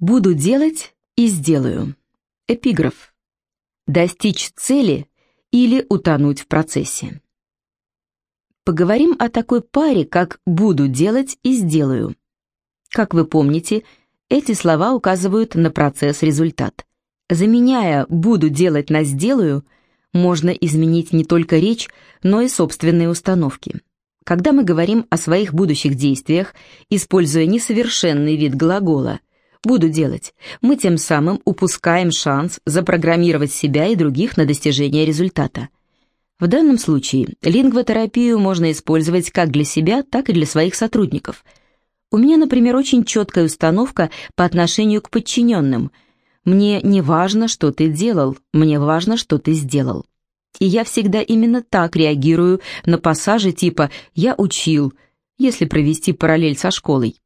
Буду делать и сделаю. Эпиграф. Достичь цели или утонуть в процессе. Поговорим о такой паре, как «буду делать и сделаю». Как вы помните, эти слова указывают на процесс-результат. Заменяя «буду делать» на «сделаю», можно изменить не только речь, но и собственные установки. Когда мы говорим о своих будущих действиях, используя несовершенный вид глагола «буду делать», мы тем самым упускаем шанс запрограммировать себя и других на достижение результата. В данном случае лингвотерапию можно использовать как для себя, так и для своих сотрудников. У меня, например, очень четкая установка по отношению к подчиненным. Мне не важно, что ты делал, мне важно, что ты сделал. И я всегда именно так реагирую на пассажи типа «я учил», если провести параллель со школой.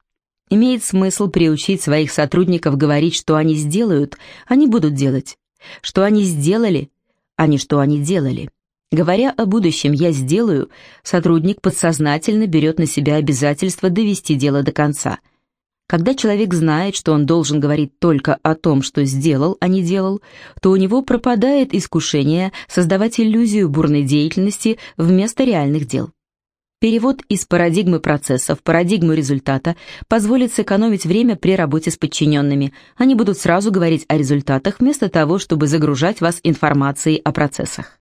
Имеет смысл приучить своих сотрудников говорить, что они сделают, они будут делать. Что они сделали, а не что они делали. Говоря о будущем «я сделаю», сотрудник подсознательно берет на себя обязательство довести дело до конца – когда человек знает, что он должен говорить только о том, что сделал, а не делал, то у него пропадает искушение создавать иллюзию бурной деятельности вместо реальных дел. Перевод из парадигмы процесса в парадигму результата позволит сэкономить время при работе с подчиненными. Они будут сразу говорить о результатах вместо того, чтобы загружать вас информацией о процессах.